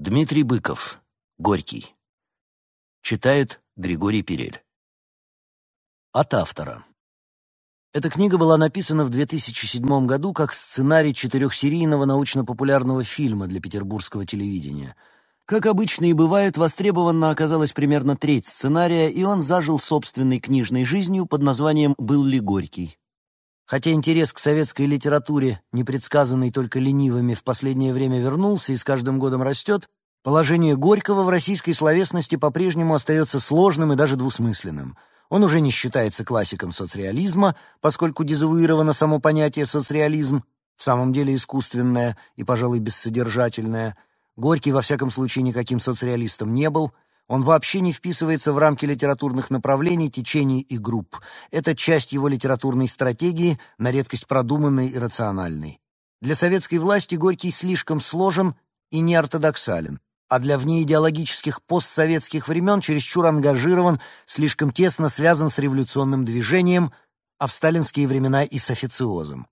Дмитрий Быков. Горький. Читает Григорий Перель. От автора. Эта книга была написана в 2007 году как сценарий четырехсерийного научно-популярного фильма для петербургского телевидения. Как обычно и бывает, востребованно оказалась примерно треть сценария, и он зажил собственной книжной жизнью под названием «Был ли Горький?». Хотя интерес к советской литературе, непредсказанный только ленивыми, в последнее время вернулся и с каждым годом растет, положение Горького в российской словесности по-прежнему остается сложным и даже двусмысленным. Он уже не считается классиком соцреализма, поскольку дезавуировано само понятие «соцреализм», в самом деле искусственное и, пожалуй, бессодержательное. Горький, во всяком случае, никаким соцреалистом не был — он вообще не вписывается в рамки литературных направлений, течений и групп. Это часть его литературной стратегии, на редкость продуманной и рациональной. Для советской власти Горький слишком сложен и неортодоксален, а для внеидеологических постсоветских времен чересчур ангажирован, слишком тесно связан с революционным движением, а в сталинские времена и с официозом.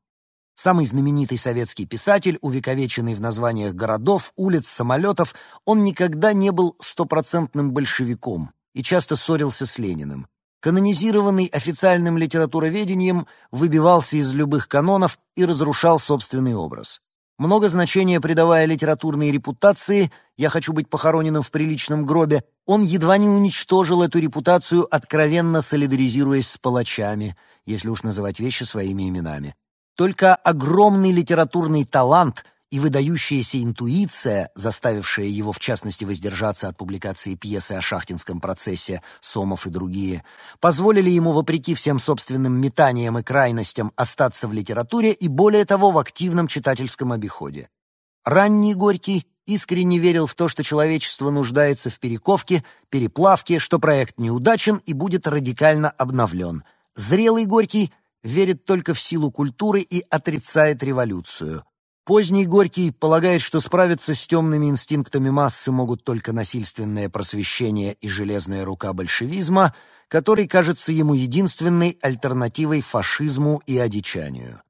Самый знаменитый советский писатель, увековеченный в названиях городов, улиц, самолетов, он никогда не был стопроцентным большевиком и часто ссорился с Лениным. Канонизированный официальным литературоведением, выбивался из любых канонов и разрушал собственный образ. Много значения придавая литературной репутации, я хочу быть похороненным в приличном гробе, он едва не уничтожил эту репутацию, откровенно солидаризируясь с палачами, если уж называть вещи своими именами. Только огромный литературный талант и выдающаяся интуиция, заставившая его, в частности, воздержаться от публикации пьесы о шахтинском процессе «Сомов и другие», позволили ему, вопреки всем собственным метаниям и крайностям, остаться в литературе и, более того, в активном читательском обиходе. Ранний Горький искренне верил в то, что человечество нуждается в перековке, переплавке, что проект неудачен и будет радикально обновлен. Зрелый Горький — верит только в силу культуры и отрицает революцию. Поздний Горький полагает, что справиться с темными инстинктами массы могут только насильственное просвещение и железная рука большевизма, который кажется ему единственной альтернативой фашизму и одичанию.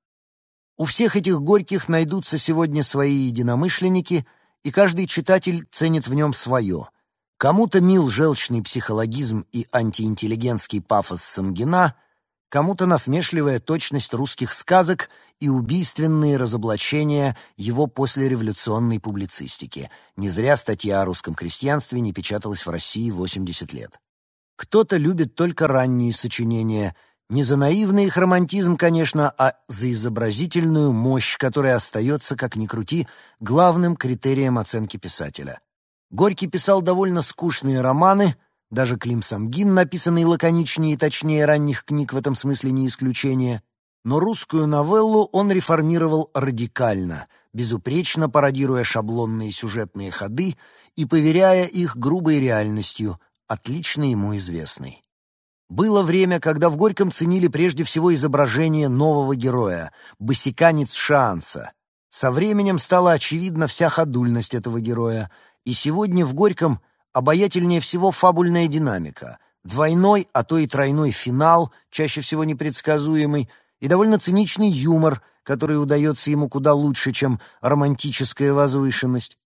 У всех этих Горьких найдутся сегодня свои единомышленники, и каждый читатель ценит в нем свое. Кому-то мил желчный психологизм и антиинтеллигентский пафос Самгина — кому-то насмешливая точность русских сказок и убийственные разоблачения его послереволюционной публицистики. Не зря статья о русском крестьянстве не печаталась в России 80 лет. Кто-то любит только ранние сочинения, не за наивный их романтизм, конечно, а за изобразительную мощь, которая остается, как ни крути, главным критерием оценки писателя. Горький писал довольно скучные романы — даже Клим Самгин, написанный лаконичнее и точнее ранних книг, в этом смысле не исключение. Но русскую новеллу он реформировал радикально, безупречно пародируя шаблонные сюжетные ходы и поверяя их грубой реальностью, отлично ему известной. Было время, когда в Горьком ценили прежде всего изображение нового героя, босиканец Шанса. Со временем стала очевидна вся ходульность этого героя, и сегодня в Горьком – обаятельнее всего фабульная динамика, двойной, а то и тройной финал, чаще всего непредсказуемый, и довольно циничный юмор, который удается ему куда лучше, чем романтическая возвышенность.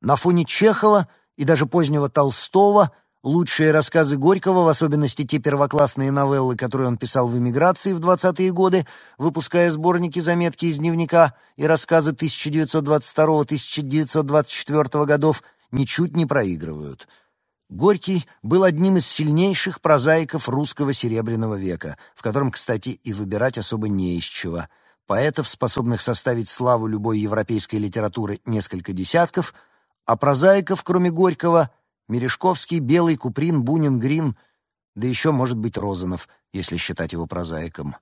На фоне Чехова и даже позднего Толстого лучшие рассказы Горького, в особенности те первоклассные новеллы, которые он писал в эмиграции в 20-е годы, выпуская сборники заметки из дневника и рассказы 1922-1924 годов, ничуть не проигрывают. Горький был одним из сильнейших прозаиков русского Серебряного века, в котором, кстати, и выбирать особо не из чего. Поэтов, способных составить славу любой европейской литературы, несколько десятков, а прозаиков, кроме Горького, Мережковский, Белый, Куприн, Бунин, Грин, да еще, может быть, Розанов, если считать его прозаиком.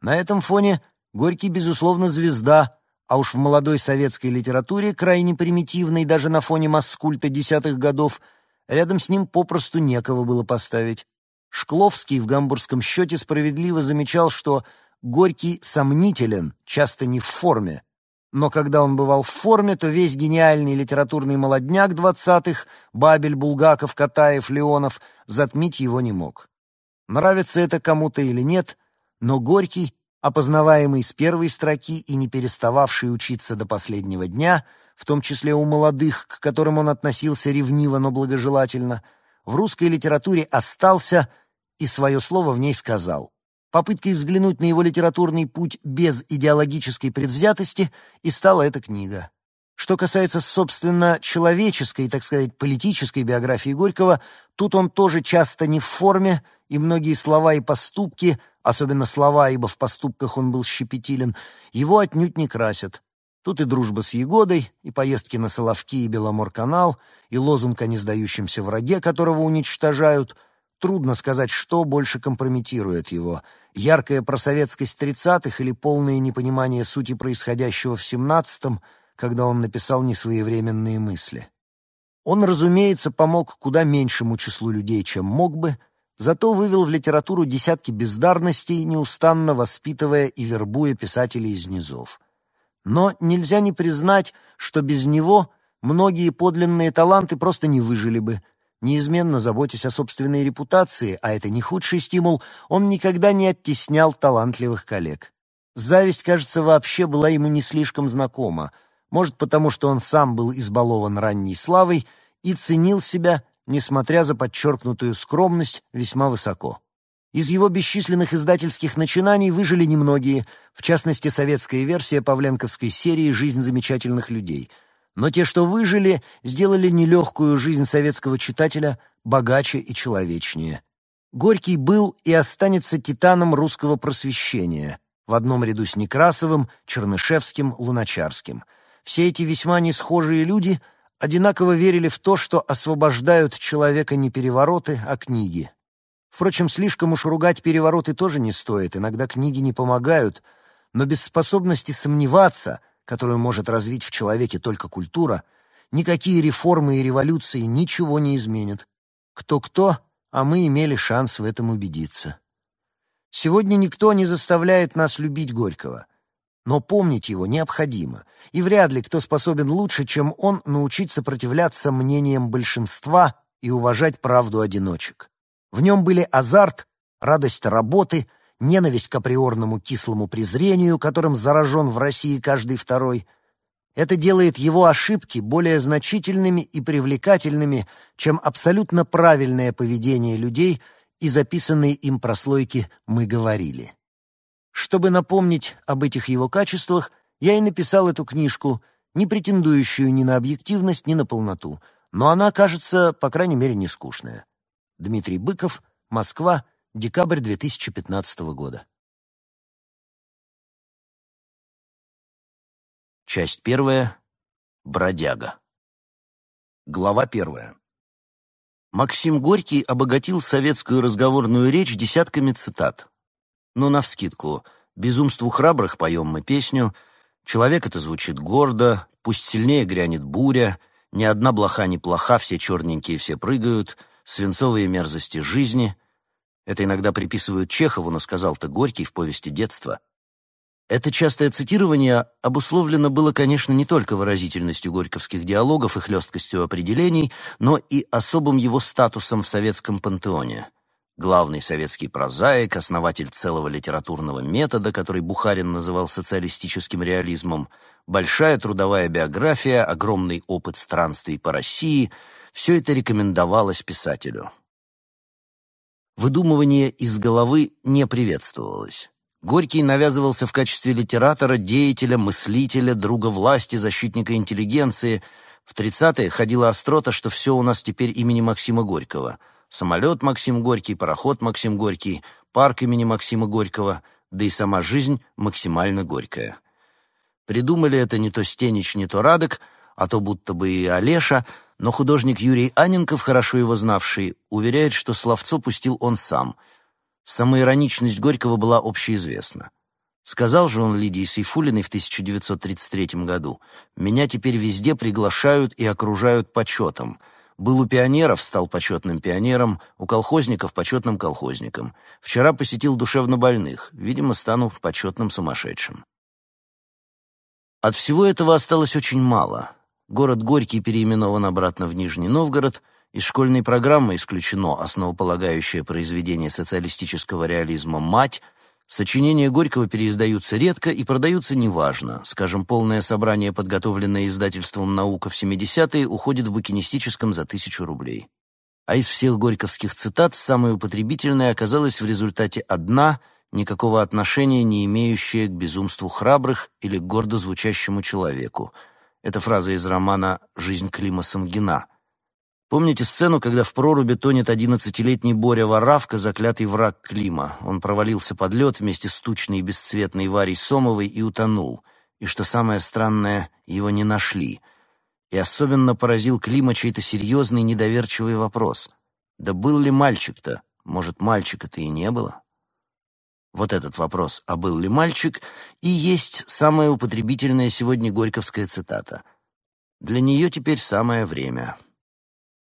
На этом фоне Горький, безусловно, звезда — а уж в молодой советской литературе, крайне примитивной даже на фоне маскульта десятых годов, рядом с ним попросту некого было поставить. Шкловский в гамбургском счете справедливо замечал, что Горький сомнителен, часто не в форме. Но когда он бывал в форме, то весь гениальный литературный молодняк двадцатых, Бабель, Булгаков, Катаев, Леонов, затмить его не мог. Нравится это кому-то или нет, но Горький опознаваемый с первой строки и не перестававший учиться до последнего дня, в том числе у молодых, к которым он относился ревниво, но благожелательно, в русской литературе остался и свое слово в ней сказал. Попыткой взглянуть на его литературный путь без идеологической предвзятости и стала эта книга. Что касается, собственно, человеческой, так сказать, политической биографии Горького, тут он тоже часто не в форме, и многие слова и поступки, особенно слова, ибо в поступках он был щепетилен, его отнюдь не красят. Тут и дружба с Егодой, и поездки на Соловки и Беломорканал, и лозунг о несдающемся враге, которого уничтожают. Трудно сказать, что больше компрометирует его — яркая просоветскость тридцатых или полное непонимание сути происходящего в семнадцатом — когда он написал несвоевременные мысли. Он, разумеется, помог куда меньшему числу людей, чем мог бы, зато вывел в литературу десятки бездарностей, неустанно воспитывая и вербуя писателей из низов. Но нельзя не признать, что без него многие подлинные таланты просто не выжили бы. Неизменно заботясь о собственной репутации, а это не худший стимул, он никогда не оттеснял талантливых коллег. Зависть, кажется, вообще была ему не слишком знакома — может, потому что он сам был избалован ранней славой и ценил себя, несмотря за подчеркнутую скромность, весьма высоко. Из его бесчисленных издательских начинаний выжили немногие, в частности, советская версия павленковской серии «Жизнь замечательных людей». Но те, что выжили, сделали нелегкую жизнь советского читателя богаче и человечнее. Горький был и останется титаном русского просвещения, в одном ряду с Некрасовым, Чернышевским, Луначарским — все эти весьма несхожие люди одинаково верили в то, что освобождают человека не перевороты, а книги. Впрочем, слишком уж ругать перевороты тоже не стоит, иногда книги не помогают, но без способности сомневаться, которую может развить в человеке только культура, никакие реформы и революции ничего не изменят. Кто-кто, а мы имели шанс в этом убедиться. Сегодня никто не заставляет нас любить Горького — но помнить его необходимо, и вряд ли кто способен лучше, чем он, научить сопротивляться мнениям большинства и уважать правду одиночек. В нем были азарт, радость работы, ненависть к априорному кислому презрению, которым заражен в России каждый второй. Это делает его ошибки более значительными и привлекательными, чем абсолютно правильное поведение людей и записанные им прослойки «мы говорили». Чтобы напомнить об этих его качествах, я и написал эту книжку, не претендующую ни на объективность, ни на полноту, но она, кажется, по крайней мере, не скучная. Дмитрий Быков, Москва, декабрь 2015 года. Часть первая. Бродяга. Глава первая. Максим Горький обогатил советскую разговорную речь десятками цитат, но навскидку. Безумству храбрых поем мы песню, человек это звучит гордо, пусть сильнее грянет буря, ни одна блоха не плоха, все черненькие, все прыгают, свинцовые мерзости жизни. Это иногда приписывают Чехову, но сказал-то Горький в повести детства. Это частое цитирование обусловлено было, конечно, не только выразительностью горьковских диалогов и хлесткостью определений, но и особым его статусом в советском пантеоне — главный советский прозаик, основатель целого литературного метода, который Бухарин называл социалистическим реализмом, большая трудовая биография, огромный опыт странствий по России — все это рекомендовалось писателю. Выдумывание из головы не приветствовалось. Горький навязывался в качестве литератора, деятеля, мыслителя, друга власти, защитника интеллигенции. В 30-е ходила острота, что все у нас теперь имени Максима Горького — Самолет Максим Горький, пароход Максим Горький, парк имени Максима Горького, да и сама жизнь максимально горькая. Придумали это не то Стенич, не то Радок, а то будто бы и Олеша, но художник Юрий Аненков, хорошо его знавший, уверяет, что словцо пустил он сам. Самоироничность Горького была общеизвестна. Сказал же он Лидии Сейфулиной в 1933 году, «Меня теперь везде приглашают и окружают почетом. Был у пионеров, стал почетным пионером, у колхозников — почетным колхозником. Вчера посетил душевнобольных, видимо, стану почетным сумасшедшим. От всего этого осталось очень мало. Город Горький переименован обратно в Нижний Новгород, из школьной программы исключено основополагающее произведение социалистического реализма «Мать», Сочинения Горького переиздаются редко и продаются неважно. Скажем, полное собрание, подготовленное издательством «Наука» в 70-е, уходит в букинистическом за тысячу рублей. А из всех горьковских цитат самой употребительной оказалась в результате одна, никакого отношения не имеющая к безумству храбрых или гордо звучащему человеку. Это фраза из романа «Жизнь Клима Самгина», Помните сцену, когда в проруби тонет одиннадцатилетний Боря Воравка, заклятый враг Клима? Он провалился под лед вместе с тучной и бесцветной Варей Сомовой и утонул. И что самое странное, его не нашли. И особенно поразил Клима чей-то серьезный недоверчивый вопрос. Да был ли мальчик-то? Может, мальчика-то и не было? Вот этот вопрос, а был ли мальчик, и есть самая употребительная сегодня горьковская цитата. Для нее теперь самое время.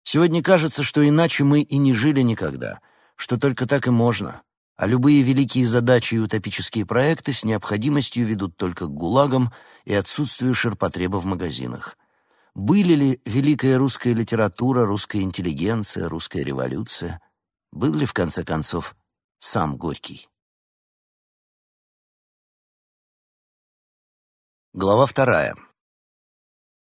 Сегодня кажется, что иначе мы и не жили никогда, что только так и можно, а любые великие задачи и утопические проекты с необходимостью ведут только к гулагам и отсутствию ширпотреба в магазинах. Были ли великая русская литература, русская интеллигенция, русская революция? Был ли, в конце концов, сам Горький? Глава вторая.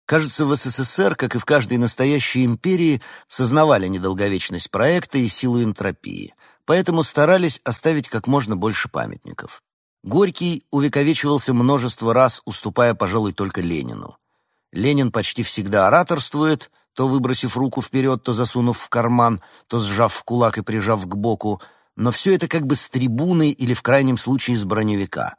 Кажется, в СССР, как и в каждой настоящей империи, сознавали недолговечность проекта и силу энтропии, поэтому старались оставить как можно больше памятников. Горький увековечивался множество раз, уступая, пожалуй, только Ленину. Ленин почти всегда ораторствует, то выбросив руку вперед, то засунув в карман, то сжав в кулак и прижав к боку, но все это как бы с трибуны или, в крайнем случае, с броневика.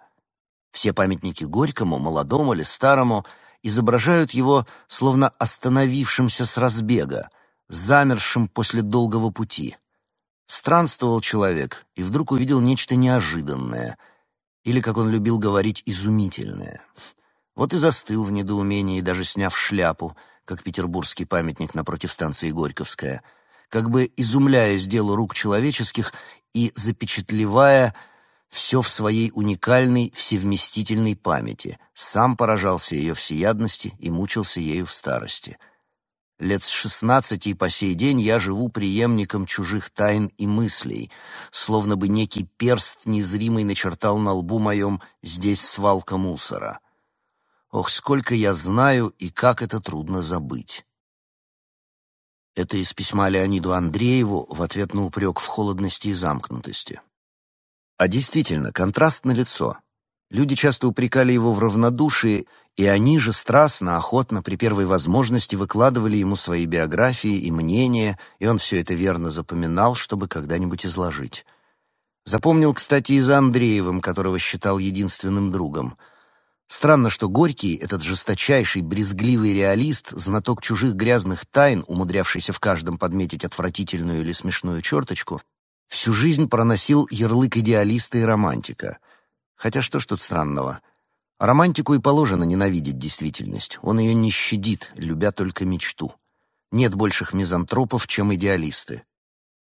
Все памятники Горькому, молодому или старому — изображают его словно остановившимся с разбега, замершим после долгого пути. Странствовал человек и вдруг увидел нечто неожиданное, или, как он любил говорить, изумительное. Вот и застыл в недоумении, даже сняв шляпу, как петербургский памятник напротив станции Горьковская, как бы изумляясь делу рук человеческих и запечатлевая все в своей уникальной всевместительной памяти, сам поражался ее всеядности и мучился ею в старости. Лет с шестнадцати и по сей день я живу преемником чужих тайн и мыслей, словно бы некий перст незримый начертал на лбу моем «здесь свалка мусора». Ох, сколько я знаю и как это трудно забыть. Это из письма Леониду Андрееву в ответ на упрек в холодности и замкнутости. А действительно, контраст на лицо. Люди часто упрекали его в равнодушии, и они же страстно, охотно, при первой возможности выкладывали ему свои биографии и мнения, и он все это верно запоминал, чтобы когда-нибудь изложить. Запомнил, кстати, и за Андреевым, которого считал единственным другом. Странно, что Горький, этот жесточайший, брезгливый реалист, знаток чужих грязных тайн, умудрявшийся в каждом подметить отвратительную или смешную черточку, Всю жизнь проносил ярлык идеалиста и романтика. Хотя что ж тут странного? Романтику и положено ненавидеть действительность. Он ее не щадит, любя только мечту. Нет больших мизантропов, чем идеалисты.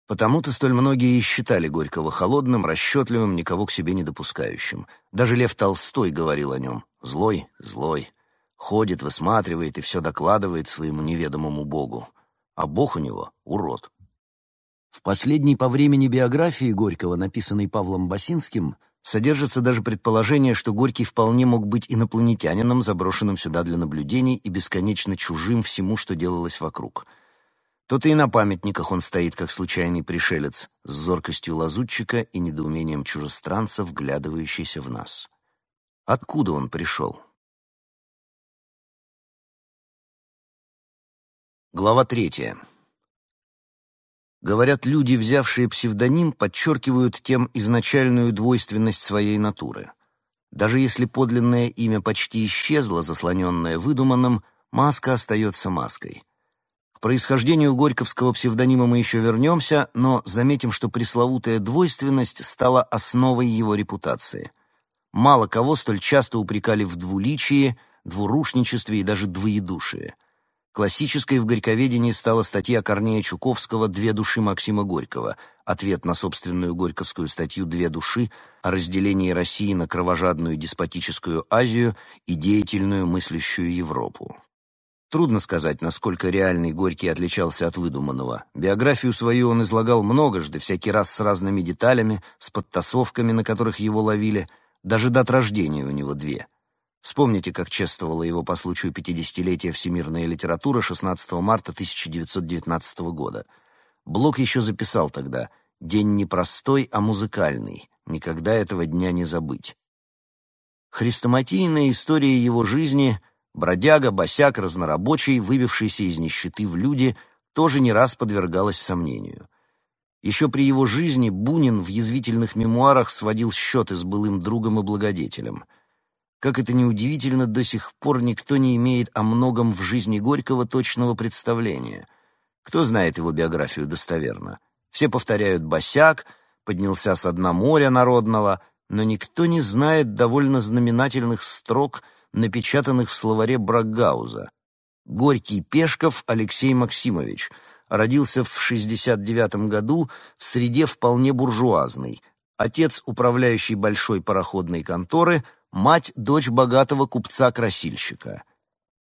Потому-то столь многие и считали Горького холодным, расчетливым, никого к себе не допускающим. Даже Лев Толстой говорил о нем. Злой, злой. Ходит, высматривает и все докладывает своему неведомому богу. А бог у него — урод. В последней по времени биографии Горького, написанной Павлом Басинским, содержится даже предположение, что Горький вполне мог быть инопланетянином, заброшенным сюда для наблюдений и бесконечно чужим всему, что делалось вокруг. То-то и на памятниках он стоит, как случайный пришелец, с зоркостью лазутчика и недоумением чужестранца, вглядывающийся в нас. Откуда он пришел? Глава третья. Говорят, люди, взявшие псевдоним, подчеркивают тем изначальную двойственность своей натуры. Даже если подлинное имя почти исчезло, заслоненное выдуманным, маска остается маской. К происхождению горьковского псевдонима мы еще вернемся, но заметим, что пресловутая двойственность стала основой его репутации. Мало кого столь часто упрекали в двуличии, двурушничестве и даже двоедушии. Классической в горьковедении стала статья Корнея Чуковского «Две души Максима Горького», ответ на собственную горьковскую статью «Две души» о разделении России на кровожадную деспотическую Азию и деятельную мыслящую Европу. Трудно сказать, насколько реальный Горький отличался от выдуманного. Биографию свою он излагал многожды, всякий раз с разными деталями, с подтасовками, на которых его ловили. Даже дат рождения у него две. Вспомните, как чествовала его по случаю 50-летия всемирная литература 16 марта 1919 года. Блок еще записал тогда «День не простой, а музыкальный. Никогда этого дня не забыть». Хрестоматийная история его жизни — Бродяга, босяк, разнорабочий, выбившийся из нищеты в люди, тоже не раз подвергалась сомнению. Еще при его жизни Бунин в язвительных мемуарах сводил счеты с былым другом и благодетелем. Как это ни удивительно, до сих пор никто не имеет о многом в жизни Горького точного представления. Кто знает его биографию достоверно? Все повторяют «босяк», «поднялся с дна моря народного», но никто не знает довольно знаменательных строк – напечатанных в словаре Брагауза. Горький Пешков Алексей Максимович родился в 69 году в среде вполне буржуазной. Отец управляющий большой пароходной конторы, мать дочь богатого купца-красильщика.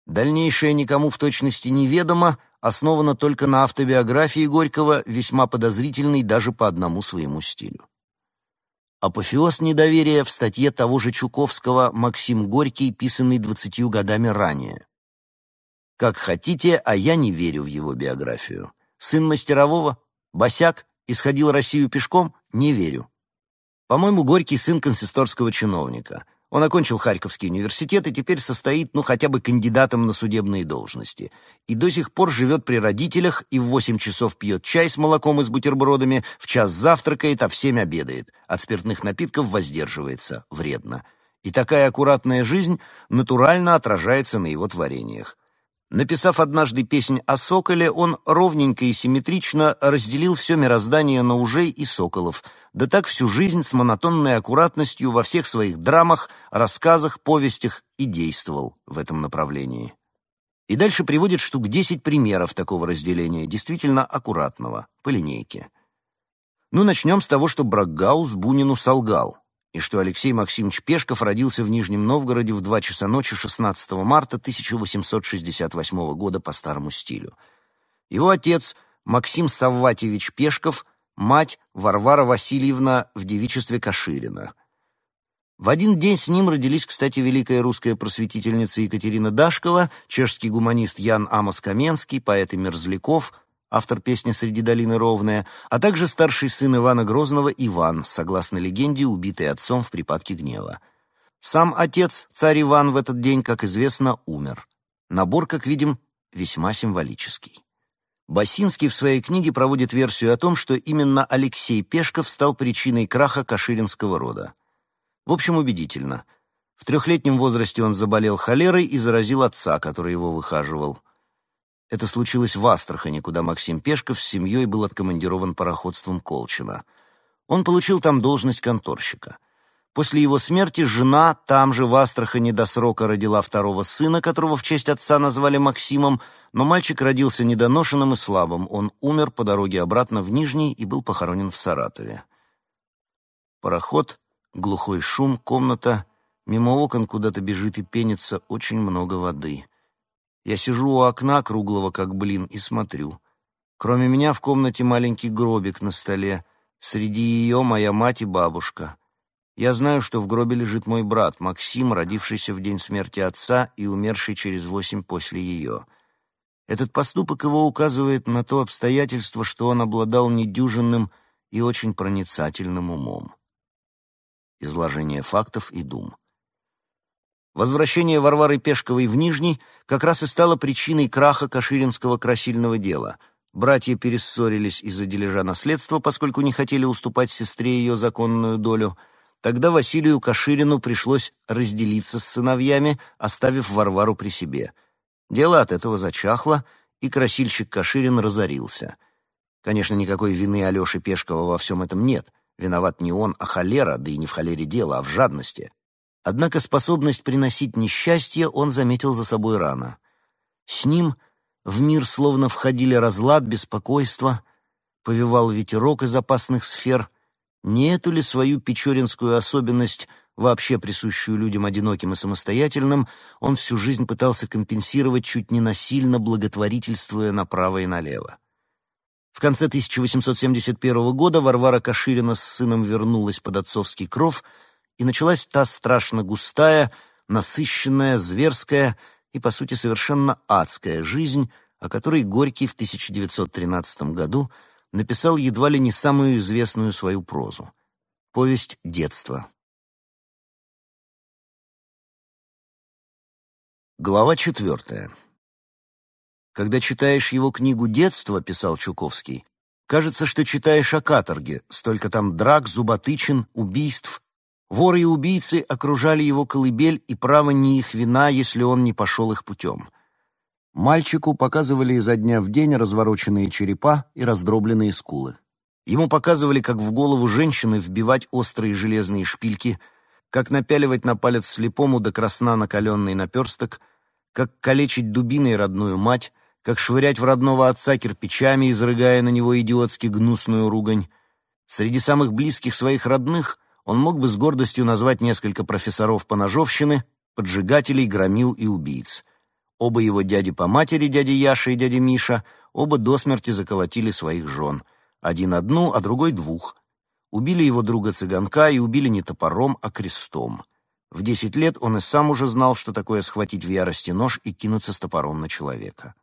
Дальнейшее никому в точности неведомо, основано только на автобиографии Горького, весьма подозрительной даже по одному своему стилю. Апофеоз недоверия в статье того же Чуковского «Максим Горький», писанный двадцатью годами ранее. Как хотите, а я не верю в его биографию. Сын мастерового, босяк, исходил Россию пешком, не верю. По-моему, Горький сын консисторского чиновника. Он окончил Харьковский университет и теперь состоит, ну, хотя бы кандидатом на судебные должности. И до сих пор живет при родителях и в восемь часов пьет чай с молоком и с бутербродами, в час завтракает, а в семь обедает. От спиртных напитков воздерживается. Вредно. И такая аккуратная жизнь натурально отражается на его творениях. Написав однажды песнь о соколе, он ровненько и симметрично разделил все мироздание на ужей и соколов, да так всю жизнь с монотонной аккуратностью во всех своих драмах, рассказах, повестях и действовал в этом направлении. И дальше приводит штук 10 примеров такого разделения, действительно аккуратного, по линейке. Ну, начнем с того, что Бракгаус Бунину солгал и что Алексей Максимович Пешков родился в Нижнем Новгороде в 2 часа ночи 16 марта 1868 года по старому стилю. Его отец Максим Савватьевич Пешков, мать Варвара Васильевна в девичестве Каширина. В один день с ним родились, кстати, великая русская просветительница Екатерина Дашкова, чешский гуманист Ян Амос Каменский, поэт и Мерзляков – автор песни «Среди долины ровная», а также старший сын Ивана Грозного Иван, согласно легенде, убитый отцом в припадке гнева. Сам отец, царь Иван, в этот день, как известно, умер. Набор, как видим, весьма символический. Басинский в своей книге проводит версию о том, что именно Алексей Пешков стал причиной краха каширинского рода. В общем, убедительно. В трехлетнем возрасте он заболел холерой и заразил отца, который его выхаживал. Это случилось в Астрахани, куда Максим Пешков с семьей был откомандирован пароходством Колчина. Он получил там должность конторщика. После его смерти жена там же в Астрахани до срока родила второго сына, которого в честь отца назвали Максимом, но мальчик родился недоношенным и слабым. Он умер по дороге обратно в Нижний и был похоронен в Саратове. Пароход, глухой шум, комната, мимо окон куда-то бежит и пенится очень много воды — я сижу у окна, круглого как блин, и смотрю. Кроме меня в комнате маленький гробик на столе. Среди ее моя мать и бабушка. Я знаю, что в гробе лежит мой брат, Максим, родившийся в день смерти отца и умерший через восемь после ее. Этот поступок его указывает на то обстоятельство, что он обладал недюжинным и очень проницательным умом. Изложение фактов и дум. Возвращение Варвары Пешковой в Нижний как раз и стало причиной краха Каширинского красильного дела. Братья перессорились из-за дележа наследства, поскольку не хотели уступать сестре ее законную долю. Тогда Василию Каширину пришлось разделиться с сыновьями, оставив Варвару при себе. Дело от этого зачахло, и красильщик Каширин разорился. Конечно, никакой вины Алеши Пешкова во всем этом нет. Виноват не он, а холера, да и не в холере дело, а в жадности. Однако способность приносить несчастье он заметил за собой рано. С ним в мир словно входили разлад, беспокойство, повивал ветерок из опасных сфер. Не эту ли свою печоринскую особенность вообще присущую людям одиноким и самостоятельным, он всю жизнь пытался компенсировать чуть не насильно, благотворительствуя направо и налево. В конце 1871 года Варвара Каширина с сыном вернулась под отцовский кров, и началась та страшно густая, насыщенная, зверская и, по сути, совершенно адская жизнь, о которой Горький в 1913 году написал едва ли не самую известную свою прозу — повесть детства. Глава четвертая. Когда читаешь его книгу «Детство», писал Чуковский, кажется, что читаешь о каторге, столько там драк, зуботычин, убийств. Воры и убийцы окружали его колыбель, и право не их вина, если он не пошел их путем. Мальчику показывали изо дня в день развороченные черепа и раздробленные скулы. Ему показывали, как в голову женщины вбивать острые железные шпильки — как напяливать на палец слепому до красна накаленный наперсток, как калечить дубиной родную мать, как швырять в родного отца кирпичами, изрыгая на него идиотски гнусную ругань. Среди самых близких своих родных он мог бы с гордостью назвать несколько профессоров по ножовщины, поджигателей, громил и убийц. Оба его дяди по матери, дядя Яша и дядя Миша, оба до смерти заколотили своих жен. Один одну, а другой двух — Убили его друга-цыганка и убили не топором, а крестом. В десять лет он и сам уже знал, что такое схватить в ярости нож и кинуться с топором на человека.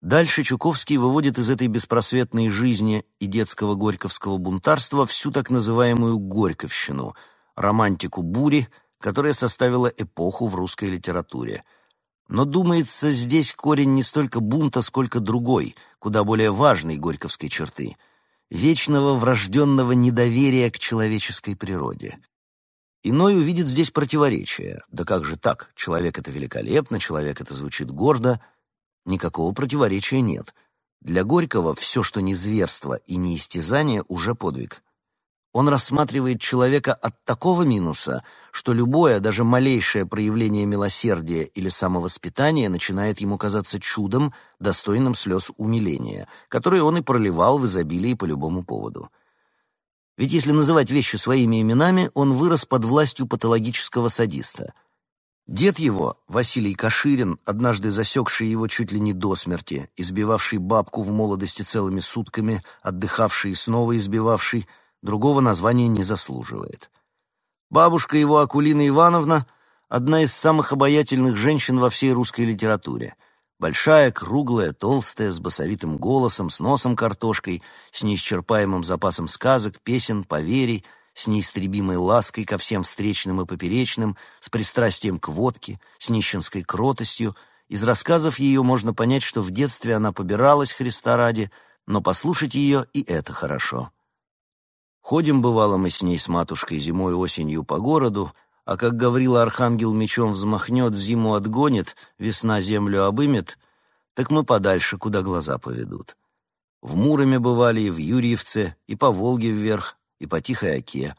Дальше Чуковский выводит из этой беспросветной жизни и детского горьковского бунтарства всю так называемую «горьковщину», романтику бури, которая составила эпоху в русской литературе. Но, думается, здесь корень не столько бунта, сколько другой, куда более важной горьковской черты — вечного врожденного недоверия к человеческой природе. Иной увидит здесь противоречие. Да как же так? Человек — это великолепно, человек — это звучит гордо. Никакого противоречия нет. Для Горького все, что не зверство и не истязание, уже подвиг. Он рассматривает человека от такого минуса, что любое, даже малейшее проявление милосердия или самовоспитания начинает ему казаться чудом, достойным слез умиления, которые он и проливал в изобилии по любому поводу. Ведь если называть вещи своими именами, он вырос под властью патологического садиста. Дед его, Василий Каширин, однажды засекший его чуть ли не до смерти, избивавший бабку в молодости целыми сутками, отдыхавший и снова избивавший, другого названия не заслуживает. Бабушка его, Акулина Ивановна, одна из самых обаятельных женщин во всей русской литературе. Большая, круглая, толстая, с басовитым голосом, с носом картошкой, с неисчерпаемым запасом сказок, песен, поверий, с неистребимой лаской ко всем встречным и поперечным, с пристрастием к водке, с нищенской кротостью. Из рассказов ее можно понять, что в детстве она побиралась Христа ради, но послушать ее и это хорошо. Ходим, бывало, мы с ней с матушкой зимой и осенью по городу, а как Гаврила Архангел мечом взмахнет, зиму отгонит, весна землю обымет, так мы подальше, куда глаза поведут. В Муроме бывали и в Юрьевце, и по Волге вверх, и по Тихой Оке.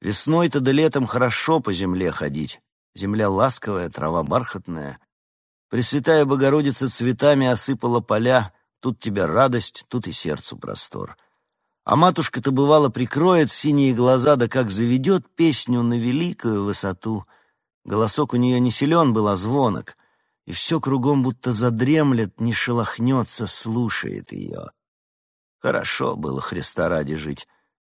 Весной-то да летом хорошо по земле ходить. Земля ласковая, трава бархатная. Пресвятая Богородица цветами осыпала поля, тут тебя радость, тут и сердцу простор. А матушка-то, бывало, прикроет синие глаза, да как заведет песню на великую высоту. Голосок у нее не силен был, а звонок, и все кругом будто задремлет, не шелохнется, слушает ее. Хорошо было Христа ради жить.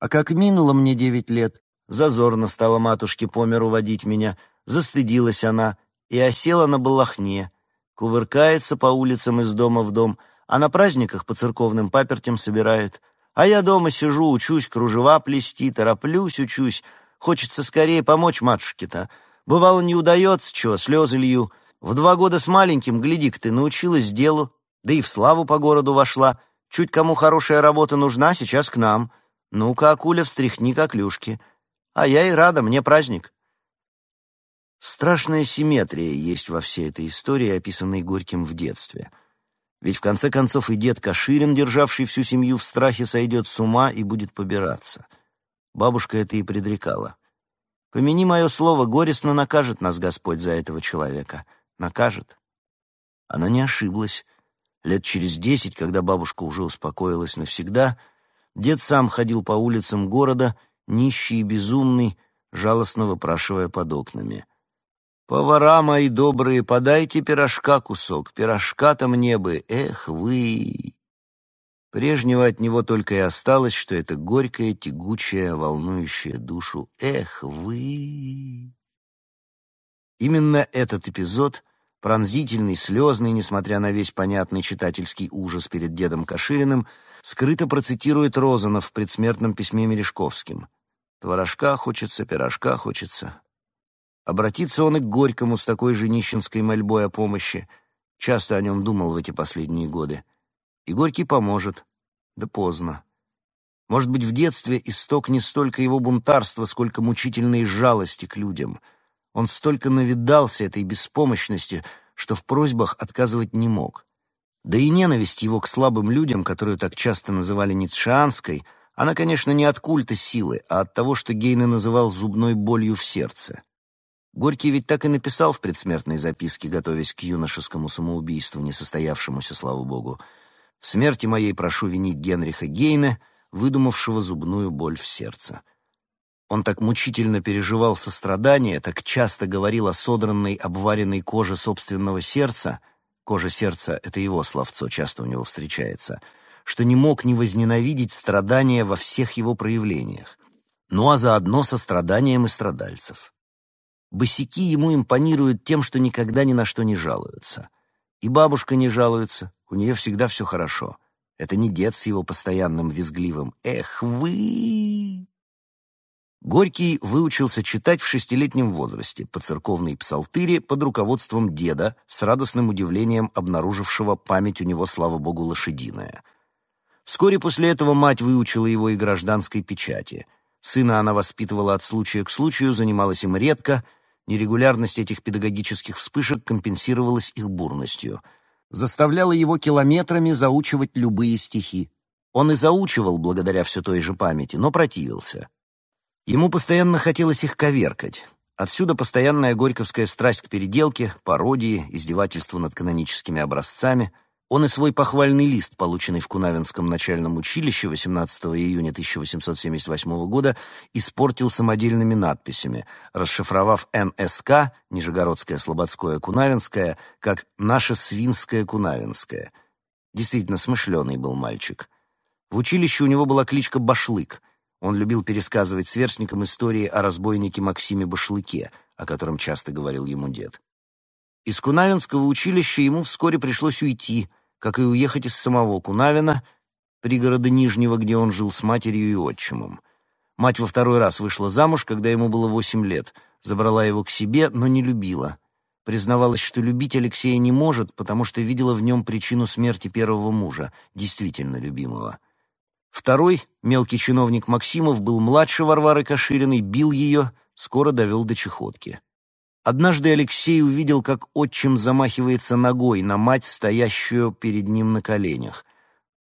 А как минуло мне девять лет, зазорно стало матушке по миру водить меня, застыдилась она и осела на балахне, кувыркается по улицам из дома в дом, а на праздниках по церковным папертям собирает — а я дома сижу, учусь кружева плести, тороплюсь, учусь. Хочется скорее помочь матушке-то. Бывало, не удается, чего, слезы лью. В два года с маленьким, гляди-ка ты, научилась делу, да и в славу по городу вошла. Чуть кому хорошая работа нужна, сейчас к нам. Ну-ка, Акуля, встряхни коклюшки. А я и рада, мне праздник. Страшная симметрия есть во всей этой истории, описанной Горьким в детстве — ведь в конце концов и дед Каширин, державший всю семью в страхе, сойдет с ума и будет побираться. Бабушка это и предрекала. «Помяни мое слово, горестно накажет нас Господь за этого человека. Накажет». Она не ошиблась. Лет через десять, когда бабушка уже успокоилась навсегда, дед сам ходил по улицам города, нищий и безумный, жалостно выпрашивая под окнами. «Повара мои добрые, подайте пирожка кусок, пирожка-то мне бы, эх вы!» Прежнего от него только и осталось, что это горькое, тягучее, волнующее душу «эх вы!». Именно этот эпизод, пронзительный, слезный, несмотря на весь понятный читательский ужас перед дедом Кашириным, скрыто процитирует Розанов в предсмертном письме Мережковским. «Творожка хочется, пирожка хочется». Обратиться он и к Горькому с такой же нищенской мольбой о помощи. Часто о нем думал в эти последние годы. И Горький поможет. Да поздно. Может быть, в детстве исток не столько его бунтарства, сколько мучительной жалости к людям. Он столько навидался этой беспомощности, что в просьбах отказывать не мог. Да и ненависть его к слабым людям, которую так часто называли ницшеанской, она, конечно, не от культа силы, а от того, что Гейне называл зубной болью в сердце. Горький ведь так и написал в предсмертной записке, готовясь к юношескому самоубийству, несостоявшемуся, слава богу. «В смерти моей прошу винить Генриха Гейне, выдумавшего зубную боль в сердце». Он так мучительно переживал сострадание, так часто говорил о содранной, обваренной коже собственного сердца — кожа сердца — это его словцо, часто у него встречается, что не мог не возненавидеть страдания во всех его проявлениях, ну а заодно со страданием и страдальцев. Босяки ему импонируют тем, что никогда ни на что не жалуются. И бабушка не жалуется, у нее всегда все хорошо. Это не дед с его постоянным визгливым «Эх вы!» Горький выучился читать в шестилетнем возрасте по церковной псалтыре под руководством деда, с радостным удивлением обнаружившего память у него, слава богу, лошадиная. Вскоре после этого мать выучила его и гражданской печати. Сына она воспитывала от случая к случаю, занималась им редко, нерегулярность этих педагогических вспышек компенсировалась их бурностью. Заставляла его километрами заучивать любые стихи. Он и заучивал благодаря все той же памяти, но противился. Ему постоянно хотелось их коверкать. Отсюда постоянная горьковская страсть к переделке, пародии, издевательству над каноническими образцами. Он и свой похвальный лист, полученный в Кунавинском начальном училище 18 июня 1878 года, испортил самодельными надписями, расшифровав НСК, Нижегородское, Слободское, Кунавинское, как «Наше свинское Кунавинское». Действительно, смышленый был мальчик. В училище у него была кличка Башлык — он любил пересказывать сверстникам истории о разбойнике Максиме Башлыке, о котором часто говорил ему дед. Из Кунавинского училища ему вскоре пришлось уйти, как и уехать из самого Кунавина, пригорода Нижнего, где он жил с матерью и отчимом. Мать во второй раз вышла замуж, когда ему было восемь лет, забрала его к себе, но не любила. Признавалась, что любить Алексея не может, потому что видела в нем причину смерти первого мужа, действительно любимого. Второй, мелкий чиновник Максимов, был младше Варвары Кашириной, бил ее, скоро довел до чехотки. Однажды Алексей увидел, как отчим замахивается ногой на мать, стоящую перед ним на коленях.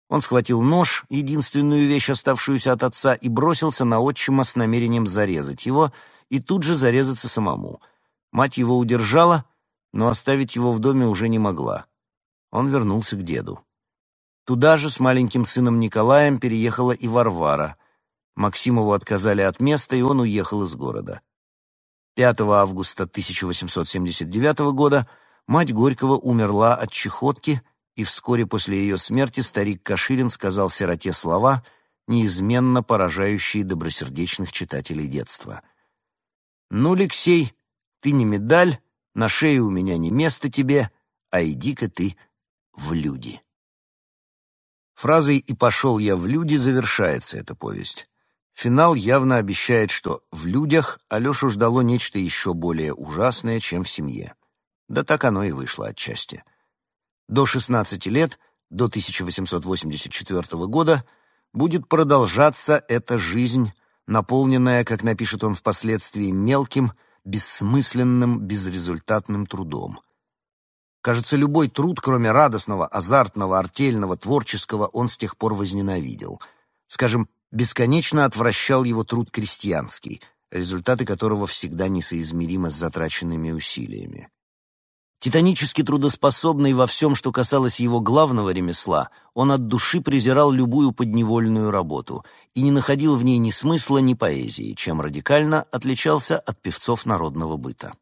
Он схватил нож, единственную вещь, оставшуюся от отца, и бросился на отчима с намерением зарезать его и тут же зарезаться самому. Мать его удержала, но оставить его в доме уже не могла. Он вернулся к деду. Туда же с маленьким сыном Николаем переехала и Варвара. Максимову отказали от места, и он уехал из города. 5 августа 1879 года мать Горького умерла от чехотки, и вскоре после ее смерти старик Каширин сказал сироте слова, неизменно поражающие добросердечных читателей детства. «Ну, Алексей, ты не медаль, на шее у меня не место тебе, а иди-ка ты в люди». Фразой «и пошел я в люди» завершается эта повесть. Финал явно обещает, что в людях Алешу ждало нечто еще более ужасное, чем в семье. Да так оно и вышло отчасти. До 16 лет, до 1884 года, будет продолжаться эта жизнь, наполненная, как напишет он впоследствии, мелким, бессмысленным, безрезультатным трудом. Кажется, любой труд, кроме радостного, азартного, артельного, творческого, он с тех пор возненавидел. Скажем, бесконечно отвращал его труд крестьянский, результаты которого всегда несоизмеримы с затраченными усилиями. Титанически трудоспособный во всем, что касалось его главного ремесла, он от души презирал любую подневольную работу и не находил в ней ни смысла, ни поэзии, чем радикально отличался от певцов народного быта.